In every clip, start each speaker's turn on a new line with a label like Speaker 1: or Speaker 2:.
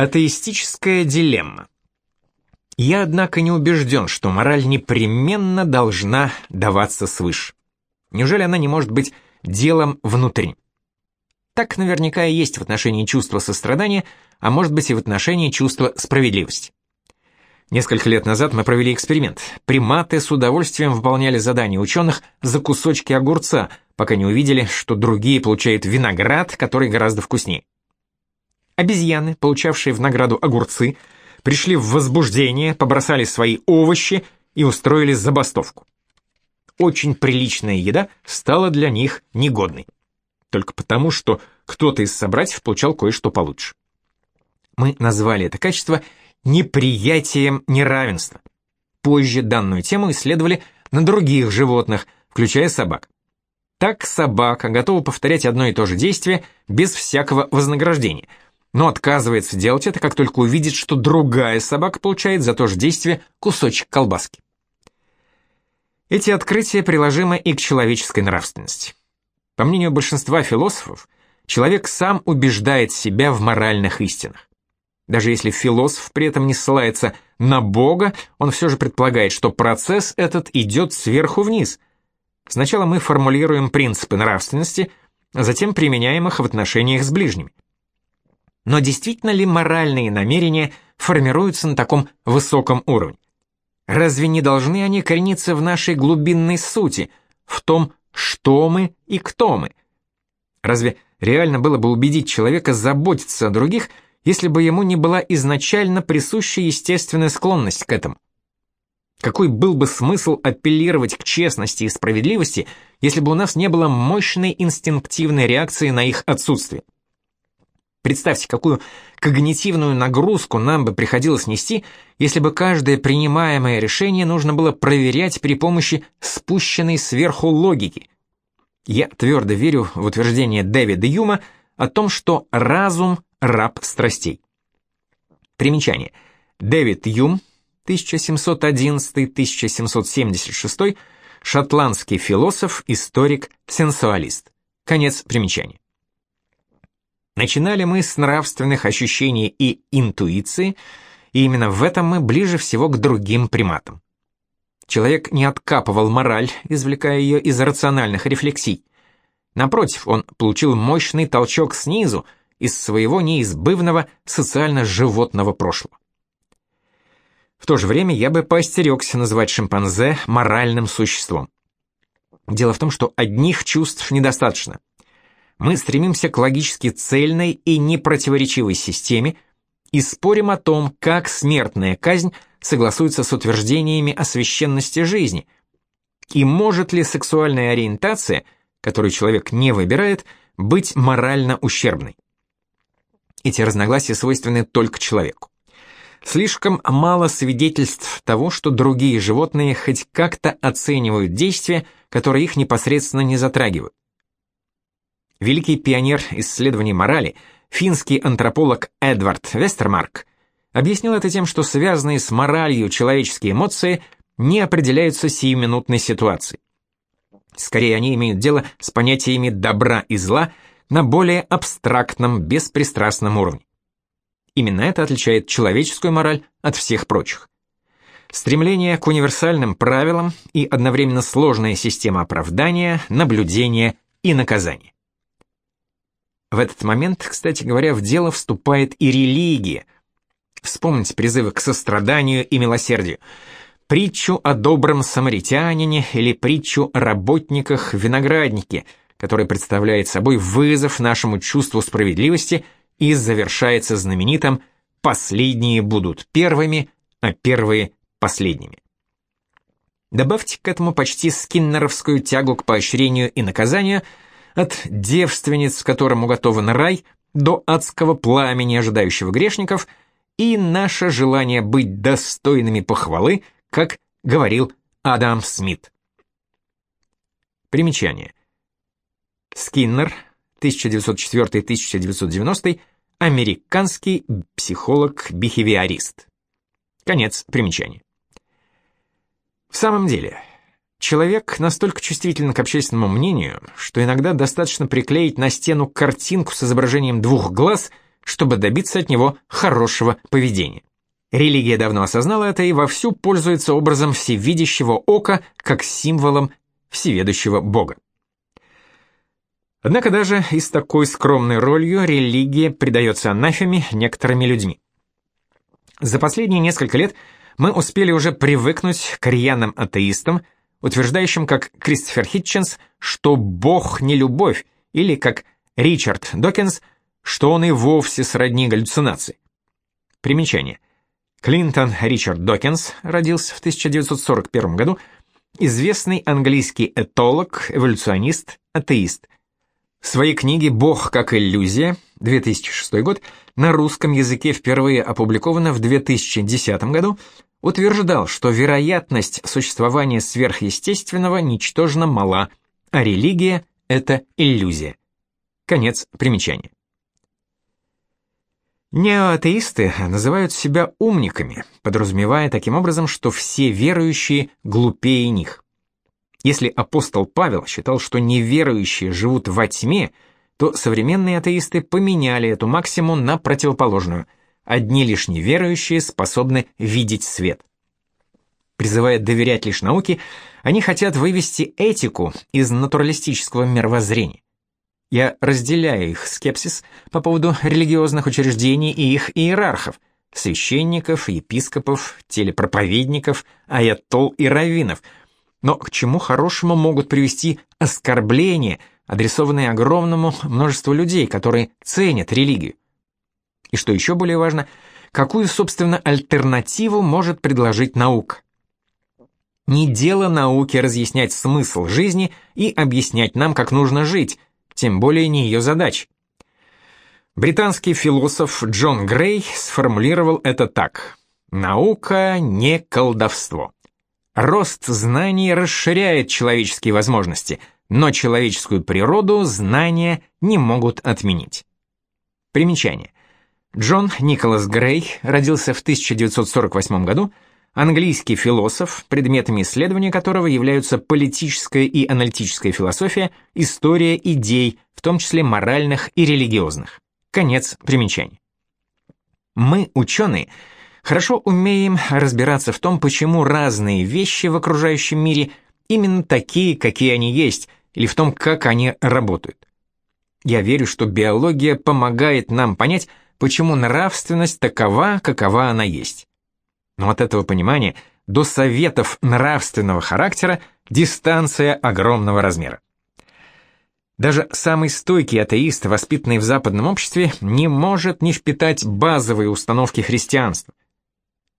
Speaker 1: Атеистическая дилемма. Я, однако, не убежден, что мораль непременно должна даваться свыше. Неужели она не может быть делом внутри? Так наверняка и есть в отношении чувства сострадания, а может быть и в отношении чувства справедливости. Несколько лет назад мы провели эксперимент. Приматы с удовольствием выполняли задания ученых за кусочки огурца, пока не увидели, что другие получают виноград, который гораздо вкуснее. Обезьяны, получавшие в награду огурцы, пришли в возбуждение, побросали свои овощи и устроили забастовку. Очень приличная еда стала для них негодной. Только потому, что кто-то из собратьев получал кое-что получше. Мы назвали это качество неприятием неравенства. Позже данную тему исследовали на других животных, включая собак. Так собака готова повторять одно и то же действие без всякого вознаграждения – но отказывается делать это, как только увидит, что другая собака получает за то же действие кусочек колбаски. Эти открытия приложимы и к человеческой нравственности. По мнению большинства философов, человек сам убеждает себя в моральных истинах. Даже если философ при этом не ссылается на Бога, он все же предполагает, что процесс этот идет сверху вниз. Сначала мы формулируем принципы нравственности, затем применяем их в отношениях с ближними. Но действительно ли моральные намерения формируются на таком высоком уровне? Разве не должны они корениться в нашей глубинной сути, в том, что мы и кто мы? Разве реально было бы убедить человека заботиться о других, если бы ему не была изначально присуща естественная склонность к этому? Какой был бы смысл апеллировать к честности и справедливости, если бы у нас не было мощной инстинктивной реакции на их отсутствие? Представьте, какую когнитивную нагрузку нам бы приходилось нести, если бы каждое принимаемое решение нужно было проверять при помощи спущенной сверху логики. Я твердо верю в утверждение Дэвида Юма о том, что разум – раб страстей. Примечание. Дэвид Юм, 1711-1776, шотландский философ, историк, сенсуалист. Конец примечания. Начинали мы с нравственных ощущений и интуиции, и именно в этом мы ближе всего к другим приматам. Человек не откапывал мораль, извлекая ее из рациональных рефлексий. Напротив, он получил мощный толчок снизу, из своего неизбывного социально-животного прошлого. В то же время я бы поостерегся называть шимпанзе моральным существом. Дело в том, что одних чувств недостаточно мы стремимся к логически цельной и непротиворечивой системе и спорим о том, как смертная казнь согласуется с утверждениями о священности жизни, и может ли сексуальная ориентация, которую человек не выбирает, быть морально ущербной. Эти разногласия свойственны только человеку. Слишком мало свидетельств того, что другие животные хоть как-то оценивают действия, которые их непосредственно не затрагивают. Великий пионер исследований морали, финский антрополог Эдвард Вестермарк, объяснил это тем, что связанные с моралью человеческие эмоции не определяются сиюминутной ситуацией. Скорее, они имеют дело с понятиями добра и зла на более абстрактном, беспристрастном уровне. Именно это отличает человеческую мораль от всех прочих. Стремление к универсальным правилам и одновременно сложная система оправдания, наблюдения и наказания. В этот момент, кстати говоря, в дело вступает и религия. Вспомните призывы к состраданию и милосердию. Притчу о добром самаритянине или притчу о работниках в винограднике, который представляет собой вызов нашему чувству справедливости и завершается знаменитым «последние будут первыми, а первые – последними». Добавьте к этому почти скиннеровскую тягу к поощрению и наказанию – от девственниц, которым уготован рай, до адского пламени, ожидающего грешников, и наше желание быть достойными похвалы, как говорил Адам Смит. Примечание. Скиннер, 1904-1990, американский психолог-бихевиорист. Конец примечания. В самом деле, Человек настолько чувствителен к общественному мнению, что иногда достаточно приклеить на стену картинку с изображением двух глаз, чтобы добиться от него хорошего поведения. Религия давно осознала это и вовсю пользуется образом всевидящего ока как символом всеведущего Бога. Однако даже и с такой скромной ролью религия придается анафеме некоторыми людьми. За последние несколько лет мы успели уже привыкнуть к рьяным атеистам, утверждающим, как Кристофер Хитченс, что Бог не любовь, или как Ричард Докинс, что он и вовсе сродни галлюцинации. Примечание. Клинтон Ричард Докинс родился в 1941 году, известный английский этолог, эволюционист, атеист. В своей книге «Бог как иллюзия» 2006 год на русском языке впервые опубликовано в 2010 году, утверждал, что вероятность существования сверхъестественного ничтожно мала, а религия — это иллюзия. Конец примечания. Неоатеисты называют себя умниками, подразумевая таким образом, что все верующие глупее них. Если апостол Павел считал, что неверующие живут во тьме, то современные атеисты поменяли эту максиму на противоположную. Одни лишь неверующие способны видеть свет. Призывая доверять лишь науке, они хотят вывести этику из натуралистического мировоззрения. Я разделяю их скепсис по поводу религиозных учреждений и их иерархов, священников, епископов, телепроповедников, аятол и раввинов. Но к чему хорошему могут привести оскорбления, адресованные огромному множеству людей, которые ценят религию? И что еще более важно, какую, собственно, альтернативу может предложить наука? Не дело науки разъяснять смысл жизни и объяснять нам, как нужно жить, тем более не ее задач. Британский философ Джон Грей сформулировал это так. «Наука не колдовство. Рост знаний расширяет человеческие возможности, но человеческую природу знания не могут отменить». Примечание. Джон Николас Грей родился в 1948 году, английский философ, предметами исследования которого являются политическая и аналитическая философия, история идей, в том числе моральных и религиозных. Конец примечаний. Мы, ученые, хорошо умеем разбираться в том, почему разные вещи в окружающем мире именно такие, какие они есть, или в том, как они работают. Я верю, что биология помогает нам понять, почему нравственность такова, какова она есть. Но от этого понимания до советов нравственного характера дистанция огромного размера. Даже самый стойкий атеист, воспитанный в западном обществе, не может не впитать базовые установки христианства.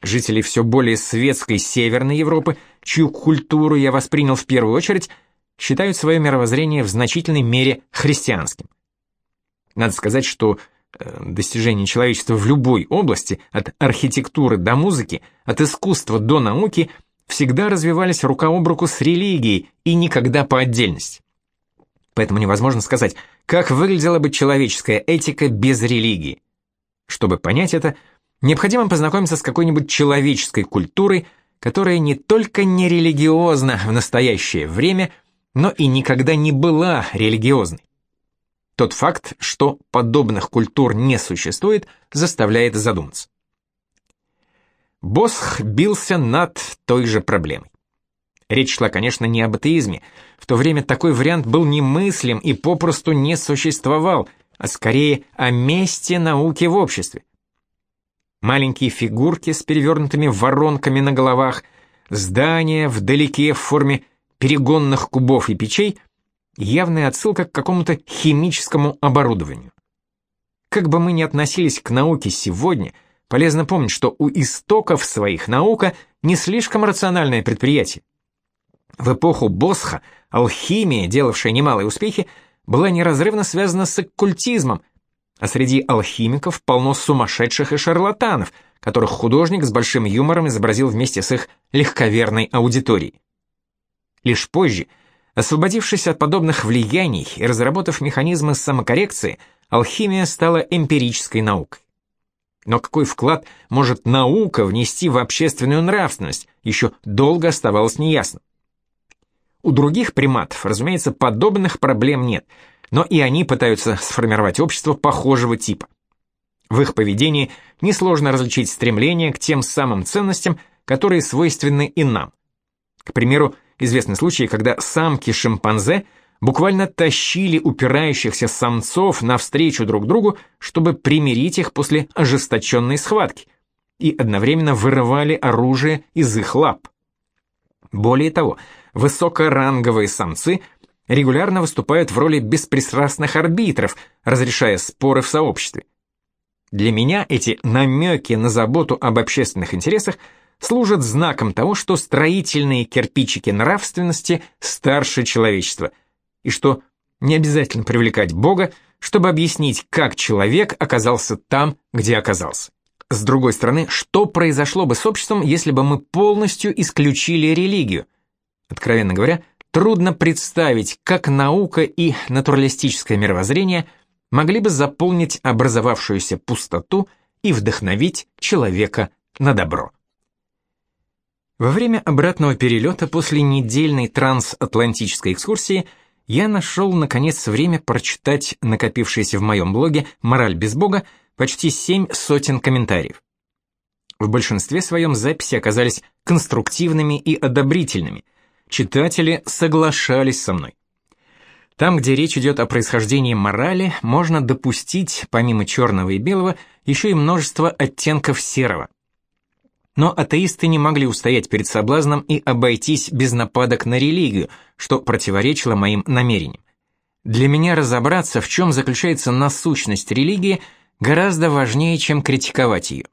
Speaker 1: Жители все более светской Северной Европы, чью культуру я воспринял в первую очередь, считают свое мировоззрение в значительной мере христианским. Надо сказать, что Э, достижения человечества в любой области, от архитектуры до музыки, от искусства до науки, всегда развивались рука об руку с религией и никогда по отдельности. Поэтому невозможно сказать, как выглядела бы человеческая этика без религии. Чтобы понять это, необходимо познакомиться с какой-нибудь человеческой культурой, которая не только не религиозна в настоящее время, но и никогда не была религиозной. Тот факт, что подобных культур не существует, заставляет задуматься. Босх бился над той же проблемой. Речь шла, конечно, не об атеизме. В то время такой вариант был немыслим и попросту не существовал, а скорее о месте науки в обществе. Маленькие фигурки с перевернутыми воронками на головах, здания вдалеке в форме перегонных кубов и печей — явная отсылка к какому-то химическому оборудованию. Как бы мы ни относились к науке сегодня, полезно помнить, что у истоков своих наука не слишком рациональное предприятие. В эпоху Босха алхимия, делавшая немалые успехи, была неразрывно связана с оккультизмом, а среди алхимиков полно сумасшедших и шарлатанов, которых художник с большим юмором изобразил вместе с их легковерной аудиторией. Лишь позже – Освободившись от подобных влияний и разработав механизмы самокоррекции, алхимия стала эмпирической наукой. Но какой вклад может наука внести в общественную нравственность, еще долго оставалось неясным. У других приматов, разумеется, подобных проблем нет, но и они пытаются сформировать общество похожего типа. В их поведении несложно различить стремление к тем самым ценностям, которые свойственны и нам. К примеру, известны случаи, когда самки шимпанзе буквально тащили упирающихся самцов навстречу друг другу, чтобы примирить их после ожесточенной схватки, и одновременно вырывали оружие из их лап. Более того, высокоранговые самцы регулярно выступают в роли беспристрастных арбитров, разрешая споры в сообществе. Для меня эти намеки на заботу об общественных интересах служат знаком того, что строительные кирпичики нравственности старше человечества, и что не обязательно привлекать Бога, чтобы объяснить, как человек оказался там, где оказался. С другой стороны, что произошло бы с обществом, если бы мы полностью исключили религию? Откровенно говоря, трудно представить, как наука и натуралистическое мировоззрение могли бы заполнить образовавшуюся пустоту и вдохновить человека на добро. Во время обратного перелета после недельной трансатлантической экскурсии я нашел, наконец, время прочитать накопившиеся в моем блоге «Мораль без Бога» почти семь сотен комментариев. В большинстве своем записи оказались конструктивными и одобрительными. Читатели соглашались со мной. Там, где речь идет о происхождении морали, можно допустить, помимо черного и белого, еще и множество оттенков серого – но атеисты не могли устоять перед соблазном и обойтись без нападок на религию, что противоречило моим намерениям. Для меня разобраться, в чем заключается насущность религии, гораздо важнее, чем критиковать ее.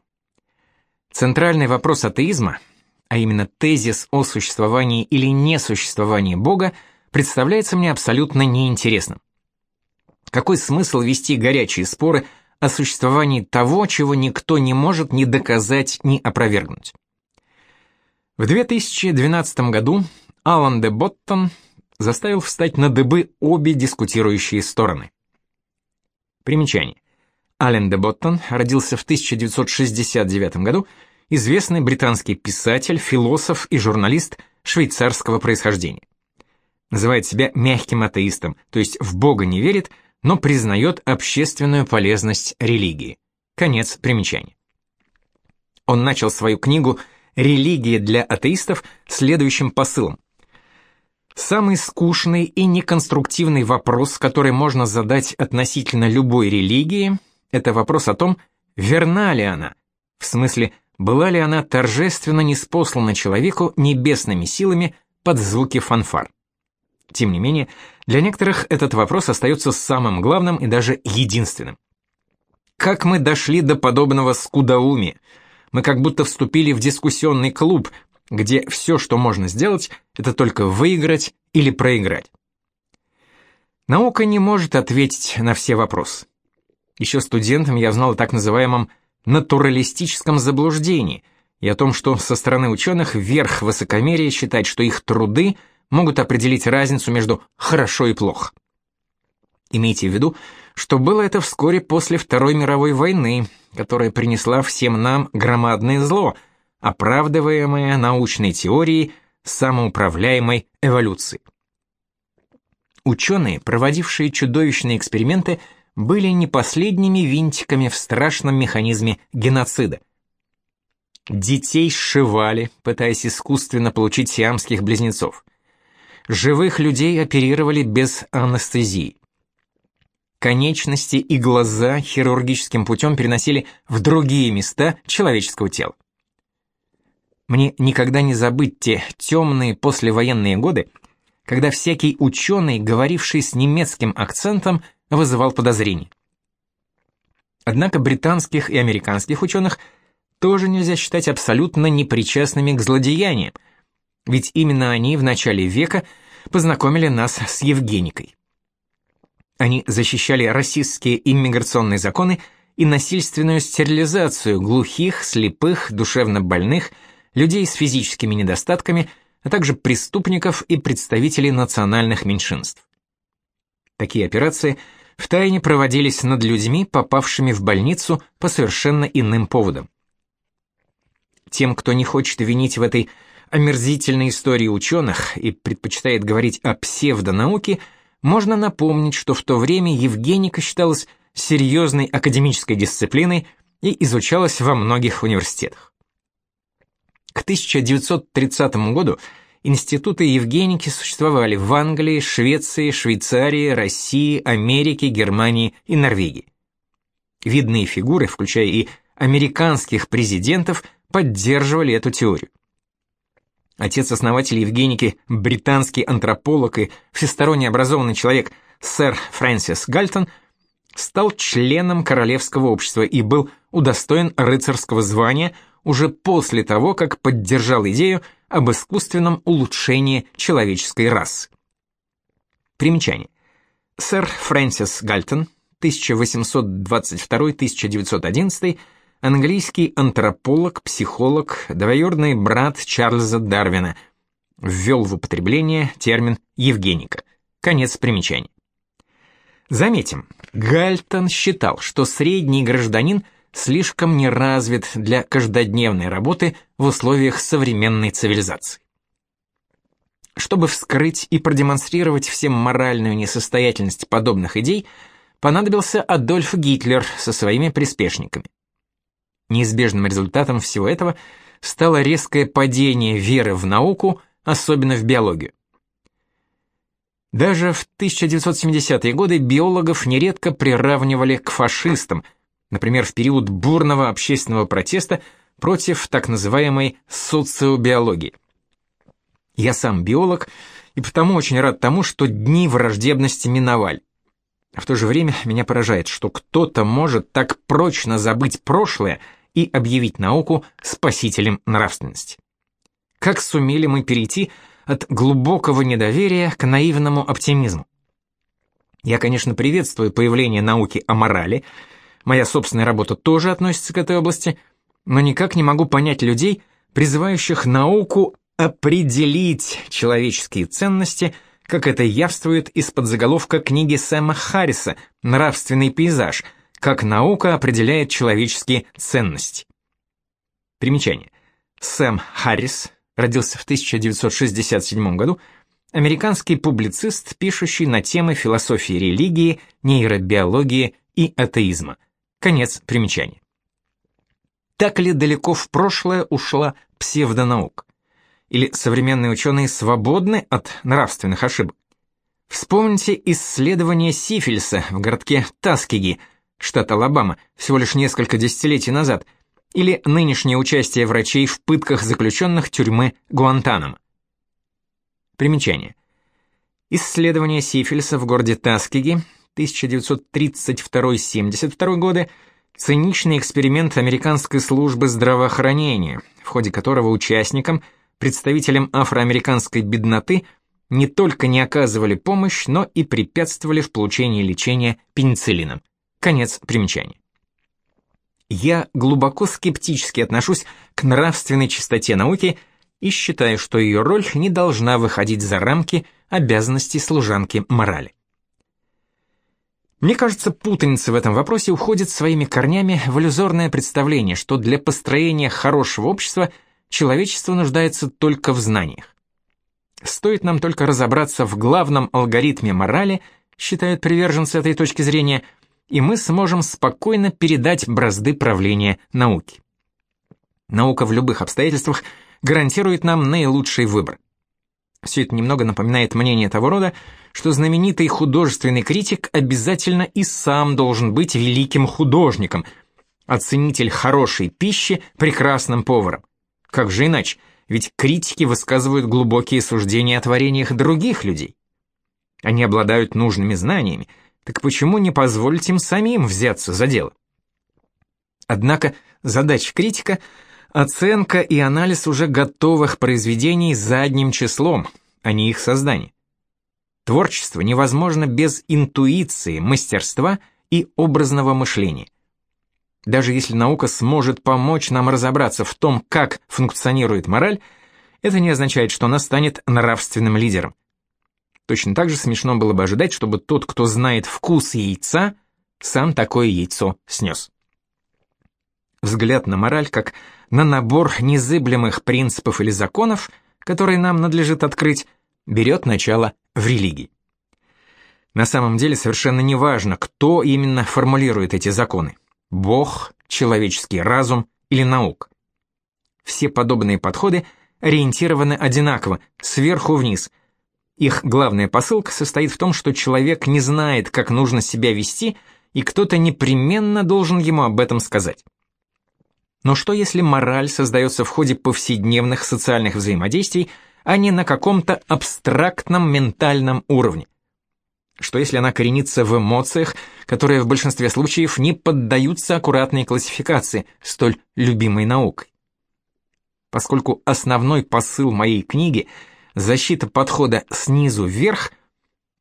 Speaker 1: Центральный вопрос атеизма, а именно тезис о существовании или несуществовании Бога, представляется мне абсолютно неинтересным. Какой смысл вести горячие споры о существовании того, чего никто не может ни доказать, ни опровергнуть. В 2012 году Алан де Боттон заставил встать на дыбы обе дискутирующие стороны. Примечание. Ален де Боттон родился в 1969 году, известный британский писатель, философ и журналист швейцарского происхождения. Называет себя мягким атеистом, то есть в Бога не верит, но признает общественную полезность религии. Конец примечания. Он начал свою книгу «Религия для атеистов» следующим посылом. Самый скучный и неконструктивный вопрос, который можно задать относительно любой религии, это вопрос о том, верна ли она, в смысле, была ли она торжественно неспослана человеку небесными силами под звуки фанфар. Тем не менее, для некоторых этот вопрос остается самым главным и даже единственным. Как мы дошли до подобного скудоумия? Мы как будто вступили в дискуссионный клуб, где все, что можно сделать, это только выиграть или проиграть. Наука не может ответить на все вопросы. Еще студентом я знал о так называемом натуралистическом заблуждении и о том, что со стороны ученых верх высокомерия считать, что их труды – могут определить разницу между хорошо и плохо. Имейте в виду, что было это вскоре после Второй мировой войны, которая принесла всем нам громадное зло, оправдываемое научной теорией самоуправляемой эволюции. Ученые, проводившие чудовищные эксперименты, были не последними винтиками в страшном механизме геноцида. Детей сшивали, пытаясь искусственно получить сиамских близнецов. Живых людей оперировали без анестезии. Конечности и глаза хирургическим путем переносили в другие места человеческого тела. Мне никогда не забыть те темные послевоенные годы, когда всякий ученый, говоривший с немецким акцентом, вызывал подозрения. Однако британских и американских ученых тоже нельзя считать абсолютно непричастными к злодеяниям, ведь именно они в начале века познакомили нас с Евгеникой. Они защищали расистские иммиграционные законы и насильственную стерилизацию глухих, слепых, душевно больных, людей с физическими недостатками, а также преступников и представителей национальных меньшинств. Такие операции втайне проводились над людьми, попавшими в больницу по совершенно иным поводам. Тем, кто не хочет винить в этой омерзительной истории ученых и предпочитает говорить о псевдонауке, можно напомнить, что в то время Евгеника считалась серьезной академической дисциплиной и изучалась во многих университетах. К 1930 году институты Евгеники существовали в Англии, Швеции, Швейцарии, России, Америке, Германии и Норвегии. Видные фигуры, включая и американских президентов, поддерживали эту теорию. Отец-основатель Евгеники, британский антрополог и всесторонне образованный человек сэр Фрэнсис Гальтон, стал членом Королевского общества и был удостоен рыцарского звания уже после того, как поддержал идею об искусственном улучшении человеческой расы. Примечание. Сэр Фрэнсис Гальтон, 1822-1911, английский антрополог, психолог, двоюродный брат Чарльза Дарвина, ввел в употребление термин «евгеника». Конец примечаний. Заметим, Гальтон считал, что средний гражданин слишком неразвит для каждодневной работы в условиях современной цивилизации. Чтобы вскрыть и продемонстрировать всем моральную несостоятельность подобных идей, понадобился Адольф Гитлер со своими приспешниками. Неизбежным результатом всего этого стало резкое падение веры в науку, особенно в биологию. Даже в 1970-е годы биологов нередко приравнивали к фашистам, например, в период бурного общественного протеста против так называемой социобиологии. Я сам биолог, и потому очень рад тому, что дни враждебности миновали. А в то же время меня поражает, что кто-то может так прочно забыть прошлое и объявить науку спасителем нравственности. Как сумели мы перейти от глубокого недоверия к наивному оптимизму. Я, конечно, приветствую появление науки о морали, моя собственная работа тоже относится к этой области, но никак не могу понять людей, призывающих науку определить человеческие ценности, как это явствует из-под заголовка книги Сэма Харриса «Нравственный пейзаж», как наука определяет человеческие ценности. Примечание. Сэм Харрис, родился в 1967 году, американский публицист, пишущий на темы философии религии, нейробиологии и атеизма. Конец примечания. Так ли далеко в прошлое ушла псевдонаука? Или современные ученые свободны от нравственных ошибок? Вспомните исследование сифилиса в городке Таскиги, штат Алабама, всего лишь несколько десятилетий назад – или нынешнее участие врачей в пытках заключенных тюрьмы Гуантанамо. Примечание. Исследование сифилиса в городе Таскиги 1932-72 годы циничный эксперимент американской службы здравоохранения, в ходе которого участникам, представителям афроамериканской бедноты, не только не оказывали помощь, но и препятствовали в получении лечения пенициллином. Конец примечания. Я глубоко скептически отношусь к нравственной чистоте науки и считаю, что ее роль не должна выходить за рамки обязанностей служанки морали. Мне кажется, путаница в этом вопросе уходит своими корнями в иллюзорное представление, что для построения хорошего общества человечество нуждается только в знаниях. Стоит нам только разобраться в главном алгоритме морали, считают приверженцы этой точки зрения – и мы сможем спокойно передать бразды правления науки. Наука в любых обстоятельствах гарантирует нам наилучший выбор. Все это немного напоминает мнение того рода, что знаменитый художественный критик обязательно и сам должен быть великим художником, оценитель хорошей пищи прекрасным поваром. Как же иначе? Ведь критики высказывают глубокие суждения о творениях других людей. Они обладают нужными знаниями, так почему не позволить им самим взяться за дело? Однако задача критика – оценка и анализ уже готовых произведений задним числом, а не их создание. Творчество невозможно без интуиции, мастерства и образного мышления. Даже если наука сможет помочь нам разобраться в том, как функционирует мораль, это не означает, что она станет нравственным лидером. Точно так же смешно было бы ожидать, чтобы тот, кто знает вкус яйца, сам такое яйцо снес. Взгляд на мораль как на набор незыблемых принципов или законов, которые нам надлежит открыть, берет начало в религии. На самом деле совершенно не важно, кто именно формулирует эти законы – Бог, человеческий разум или наука. Все подобные подходы ориентированы одинаково, сверху вниз. Их главная посылка состоит в том, что человек не знает, как нужно себя вести, и кто-то непременно должен ему об этом сказать. Но что если мораль создается в ходе повседневных социальных взаимодействий, а не на каком-то абстрактном ментальном уровне? Что если она коренится в эмоциях, которые в большинстве случаев не поддаются аккуратной классификации, столь любимой наукой? Поскольку основной посыл моей книги – защита подхода снизу вверх,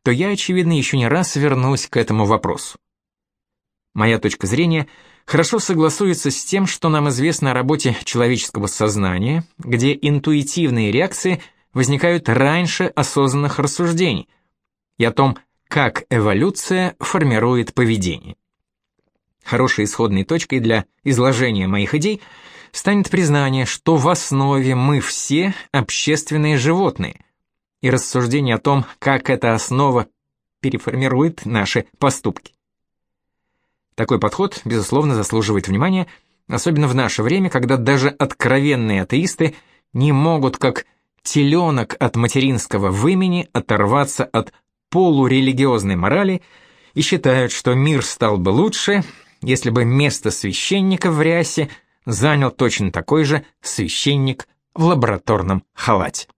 Speaker 1: то я, очевидно, еще не раз вернусь к этому вопросу. Моя точка зрения хорошо согласуется с тем, что нам известно о работе человеческого сознания, где интуитивные реакции возникают раньше осознанных рассуждений, и о том, как эволюция формирует поведение. Хорошей исходной точкой для изложения моих идей станет признание, что в основе мы все общественные животные, и рассуждение о том, как эта основа переформирует наши поступки. Такой подход, безусловно, заслуживает внимания, особенно в наше время, когда даже откровенные атеисты не могут, как теленок от материнского вымени, оторваться от полурелигиозной морали и считают, что мир стал бы лучше, если бы место священника в рясе занял точно такой же священник в лабораторном халате.